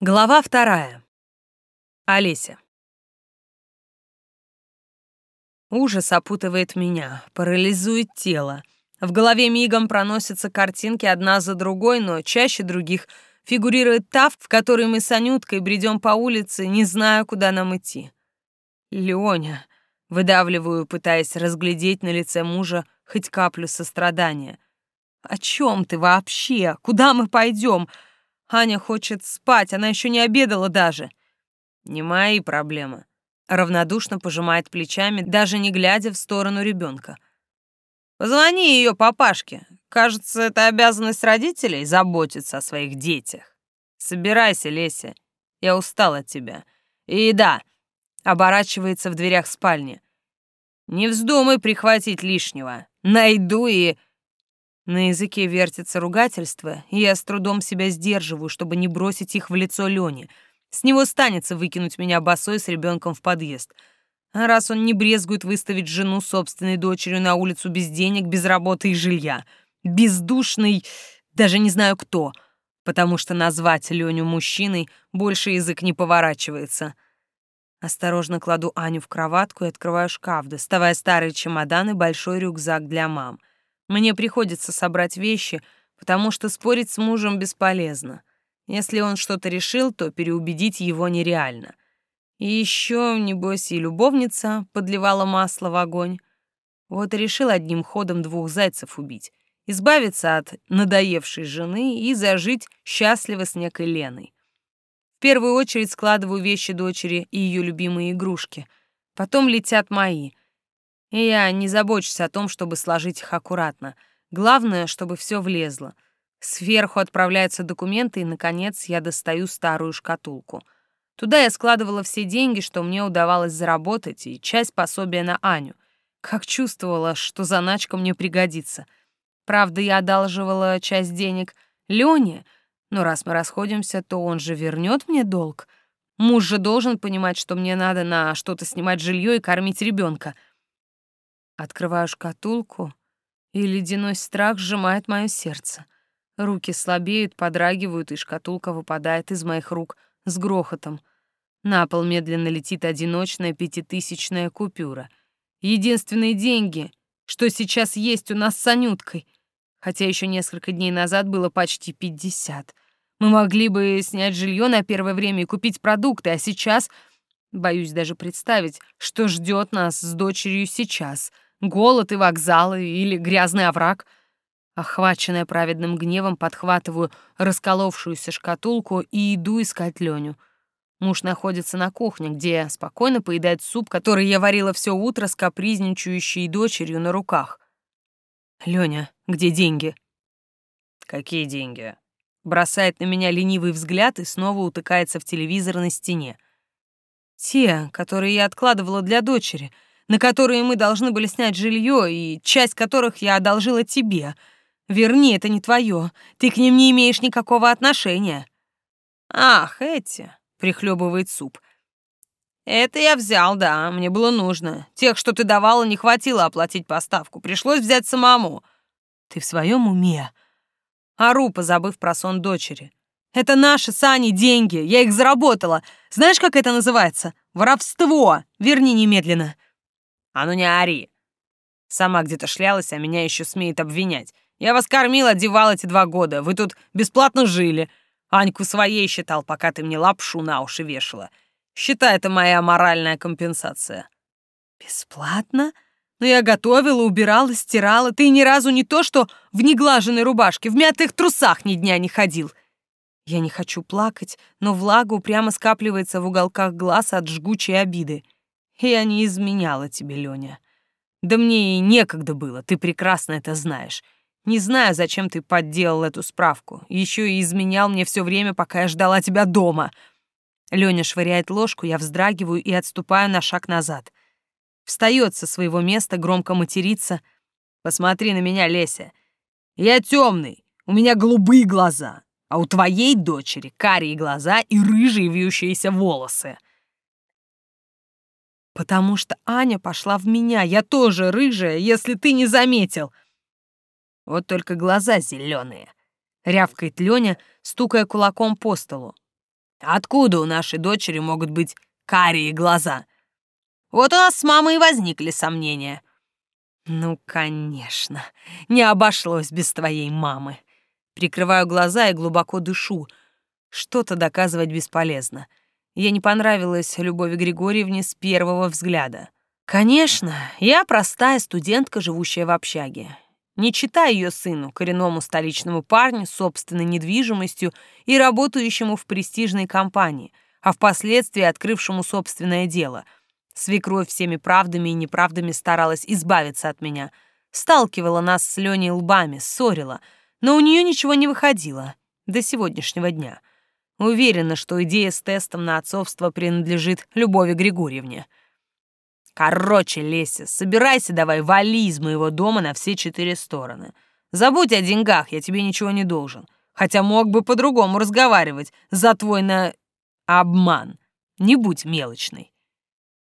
Глава вторая. Олеся. Ужас опутывает меня, парализует тело. В голове мигом проносятся картинки одна за другой, но чаще других фигурирует та, в которой мы с Анюткой бредем по улице, не зная, куда нам идти. Леоня. Выдавливаю, пытаясь разглядеть на лице мужа хоть каплю сострадания. «О чем ты вообще? Куда мы пойдем? Аня хочет спать, она еще не обедала даже. Не мои проблемы. Равнодушно пожимает плечами, даже не глядя в сторону ребенка. Позвони ее папашке. Кажется, это обязанность родителей заботиться о своих детях. Собирайся, Леся. Я устал от тебя. И да, оборачивается в дверях спальни. Не вздумай прихватить лишнего. Найду и... На языке вертится ругательство, и я с трудом себя сдерживаю, чтобы не бросить их в лицо Лене. С него станется выкинуть меня босой с ребенком в подъезд. А раз он не брезгует выставить жену собственной дочерью на улицу без денег, без работы и жилья. Бездушный, даже не знаю кто, потому что назвать Леню мужчиной больше язык не поворачивается. Осторожно кладу Аню в кроватку и открываю шкаф, доставая старый чемодан и большой рюкзак для мам. Мне приходится собрать вещи, потому что спорить с мужем бесполезно. Если он что-то решил, то переубедить его нереально. И еще, небось, и любовница подливала масло в огонь. Вот решил одним ходом двух зайцев убить. Избавиться от надоевшей жены и зажить счастливо с некой Леной. В первую очередь складываю вещи дочери и ее любимые игрушки. Потом летят мои. И я не забочусь о том, чтобы сложить их аккуратно. Главное, чтобы все влезло. Сверху отправляются документы, и, наконец, я достаю старую шкатулку. Туда я складывала все деньги, что мне удавалось заработать, и часть пособия на Аню. Как чувствовала, что заначка мне пригодится. Правда, я одалживала часть денег Лене, но раз мы расходимся, то он же вернет мне долг. Муж же должен понимать, что мне надо на что-то снимать жилье и кормить ребенка — Открываю шкатулку, и ледяной страх сжимает мое сердце. Руки слабеют, подрагивают, и шкатулка выпадает из моих рук с грохотом. На пол медленно летит одиночная пятитысячная купюра. Единственные деньги, что сейчас есть у нас с Анюткой. Хотя еще несколько дней назад было почти пятьдесят. Мы могли бы снять жилье на первое время и купить продукты, а сейчас... Боюсь даже представить, что ждет нас с дочерью сейчас — голод и вокзалы или грязный овраг. Охваченная праведным гневом, подхватываю расколовшуюся шкатулку и иду искать Леню. Муж находится на кухне, где спокойно поедает суп, который я варила все утро с капризничающей дочерью на руках. Лёня, где деньги? Какие деньги? Бросает на меня ленивый взгляд и снова утыкается в телевизор на стене. Те, которые я откладывала для дочери — на которые мы должны были снять жилье и часть которых я одолжила тебе. Верни, это не твое. Ты к ним не имеешь никакого отношения. Ах, эти, прихлебывает суп. Это я взял, да, мне было нужно. Тех, что ты давала, не хватило оплатить поставку. Пришлось взять самому. Ты в своем уме? Ору, позабыв про сон дочери. Это наши с Аней деньги, я их заработала. Знаешь, как это называется? Воровство. Верни немедленно. А ну не ори. Сама где-то шлялась, а меня еще смеет обвинять. Я вас кормил, одевал эти два года. Вы тут бесплатно жили. Аньку своей считал, пока ты мне лапшу на уши вешала. Считай, это моя моральная компенсация. Бесплатно? Но я готовила, убирала, стирала. Ты ни разу не то, что в неглаженной рубашке, в мятых трусах ни дня не ходил. Я не хочу плакать, но влага упрямо скапливается в уголках глаз от жгучей обиды. Я не изменяла тебе, Лёня. Да мне и некогда было, ты прекрасно это знаешь. Не знаю, зачем ты подделал эту справку. Еще и изменял мне все время, пока я ждала тебя дома. Лёня швыряет ложку, я вздрагиваю и отступаю на шаг назад. Встает со своего места, громко матерится. Посмотри на меня, Леся. Я темный, у меня голубые глаза, а у твоей дочери карие глаза и рыжие вьющиеся волосы. Потому что Аня пошла в меня. Я тоже рыжая, если ты не заметил. Вот только глаза зеленые. Рявкает Лёня, стукая кулаком по столу. Откуда у нашей дочери могут быть карие глаза? Вот у нас с мамой и возникли сомнения. Ну, конечно, не обошлось без твоей мамы. Прикрываю глаза и глубоко дышу. Что-то доказывать бесполезно. Я не понравилась Любови Григорьевне с первого взгляда. Конечно, я простая студентка, живущая в общаге. Не читая ее сыну, коренному столичному парню собственной недвижимостью и работающему в престижной компании, а впоследствии открывшему собственное дело. Свекровь всеми правдами и неправдами старалась избавиться от меня. Сталкивала нас с Леней лбами, ссорила, но у нее ничего не выходило до сегодняшнего дня. Уверена, что идея с тестом на отцовство принадлежит Любови Григорьевне. Короче, Леся, собирайся давай, вали из моего дома на все четыре стороны. Забудь о деньгах, я тебе ничего не должен. Хотя мог бы по-другому разговаривать за твой на... обман. Не будь мелочной.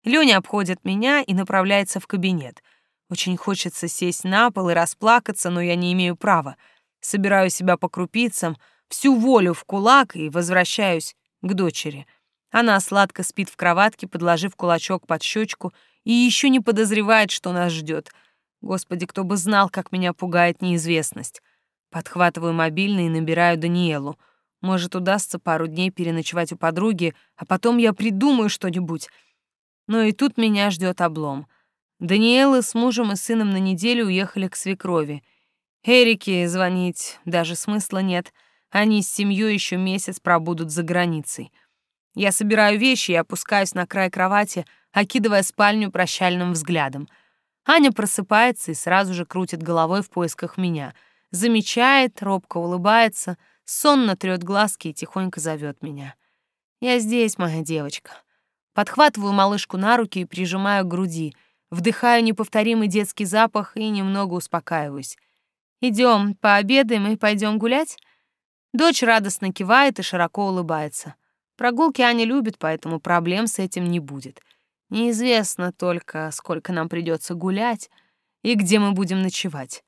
Лёня обходит меня и направляется в кабинет. Очень хочется сесть на пол и расплакаться, но я не имею права. Собираю себя по крупицам, всю волю в кулак и возвращаюсь к дочери. Она сладко спит в кроватке, подложив кулачок под щечку, и еще не подозревает, что нас ждет. Господи, кто бы знал, как меня пугает неизвестность. Подхватываю мобильный и набираю Даниэлу. Может, удастся пару дней переночевать у подруги, а потом я придумаю что-нибудь. Но и тут меня ждет облом. Даниэла с мужем и сыном на неделю уехали к свекрови. Эрике звонить даже смысла нет — они с семьей еще месяц пробудут за границей. Я собираю вещи и опускаюсь на край кровати, окидывая спальню прощальным взглядом. Аня просыпается и сразу же крутит головой в поисках меня. Замечает, робко улыбается, сонно трёт глазки и тихонько зовет меня. «Я здесь, моя девочка». Подхватываю малышку на руки и прижимаю к груди, вдыхаю неповторимый детский запах и немного успокаиваюсь. Идем, пообедаем и пойдем гулять?» Дочь радостно кивает и широко улыбается. Прогулки Аня любит, поэтому проблем с этим не будет. Неизвестно только, сколько нам придется гулять и где мы будем ночевать.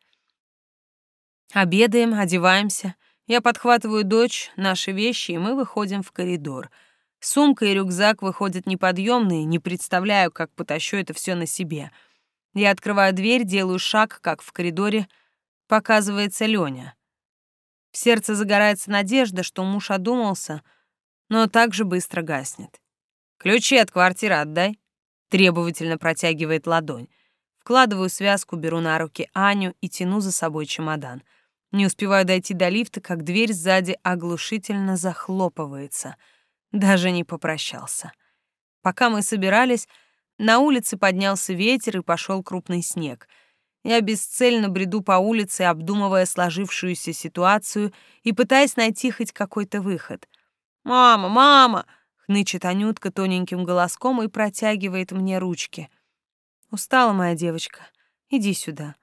Обедаем, одеваемся. Я подхватываю дочь, наши вещи, и мы выходим в коридор. Сумка и рюкзак выходят неподъемные, не представляю, как потащу это все на себе. Я открываю дверь, делаю шаг, как в коридоре показывается Лёня. В сердце загорается надежда, что муж одумался, но также быстро гаснет. «Ключи от квартиры отдай», — требовательно протягивает ладонь. Вкладываю связку, беру на руки Аню и тяну за собой чемодан. Не успеваю дойти до лифта, как дверь сзади оглушительно захлопывается. Даже не попрощался. Пока мы собирались, на улице поднялся ветер и пошел крупный снег — я бесцельно бреду по улице, обдумывая сложившуюся ситуацию и пытаясь найти хоть какой-то выход. «Мама, мама!» — хнычет Анютка тоненьким голоском и протягивает мне ручки. «Устала моя девочка. Иди сюда».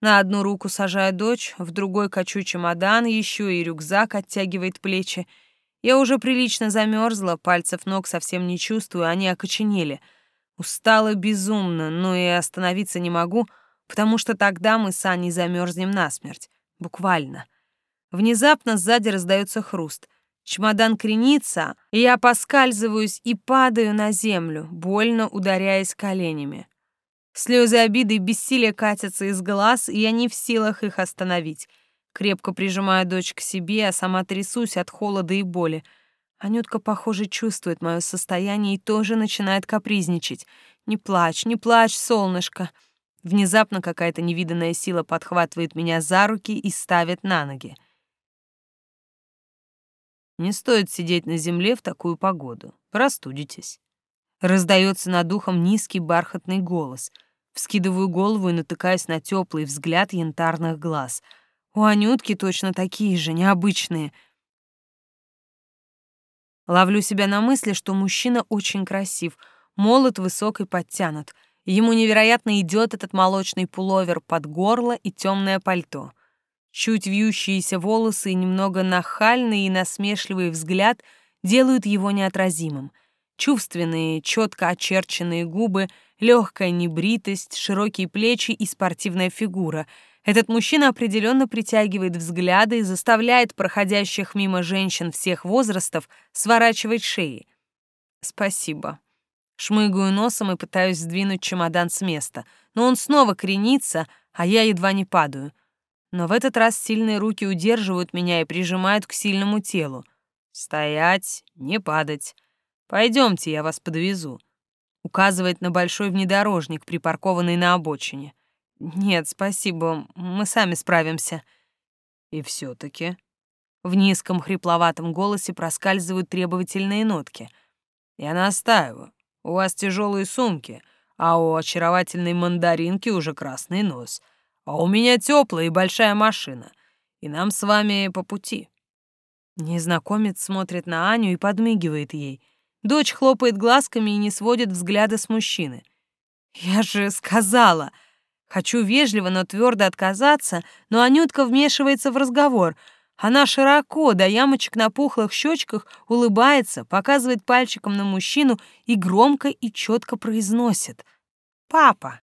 На одну руку сажаю дочь, в другой качу чемодан, еще и рюкзак оттягивает плечи. Я уже прилично замерзла, пальцев ног совсем не чувствую, они окоченели. Устала безумно, но и остановиться не могу — потому что тогда мы с Аней замерзнем насмерть. Буквально. Внезапно сзади раздается хруст. Чемодан кренится, и я поскальзываюсь и падаю на землю, больно ударяясь коленями. Слезы обиды и бессилия катятся из глаз, и я не в силах их остановить. Крепко прижимаю дочь к себе, а сама трясусь от холода и боли. Анютка, похоже, чувствует мое состояние и тоже начинает капризничать. «Не плачь, не плачь, солнышко!» Внезапно какая-то невиданная сила подхватывает меня за руки и ставит на ноги. Не стоит сидеть на земле в такую погоду. Простудитесь. Раздается над ухом низкий бархатный голос. Вскидываю голову и натыкаюсь на теплый взгляд янтарных глаз. У Анютки точно такие же, необычные. Ловлю себя на мысли, что мужчина очень красив, молод, высок и подтянут — Ему невероятно идет этот молочный пуловер под горло и темное пальто. Чуть вьющиеся волосы и немного нахальный и насмешливый взгляд делают его неотразимым. Чувственные, четко очерченные губы, легкая небритость, широкие плечи и спортивная фигура. Этот мужчина определенно притягивает взгляды и заставляет проходящих мимо женщин всех возрастов сворачивать шеи. Спасибо. Шмыгаю носом и пытаюсь сдвинуть чемодан с места, но он снова кренится, а я едва не падаю. Но в этот раз сильные руки удерживают меня и прижимают к сильному телу. «Стоять, не падать. Пойдемте, я вас подвезу», — указывает на большой внедорожник, припаркованный на обочине. «Нет, спасибо, мы сами справимся». «И все таки В низком хрипловатом голосе проскальзывают требовательные нотки. «Я настаиваю. У вас тяжелые сумки, а у очаровательной мандаринки уже красный нос. А у меня теплая и большая машина, и нам с вами по пути». Незнакомец смотрит на Аню и подмигивает ей. Дочь хлопает глазками и не сводит взгляда с мужчины. «Я же сказала!» Хочу вежливо, но твердо отказаться, но Анютка вмешивается в разговор. Она широко, до ямочек на пухлых щечках, улыбается, показывает пальчиком на мужчину и громко и четко произносит. «Папа!»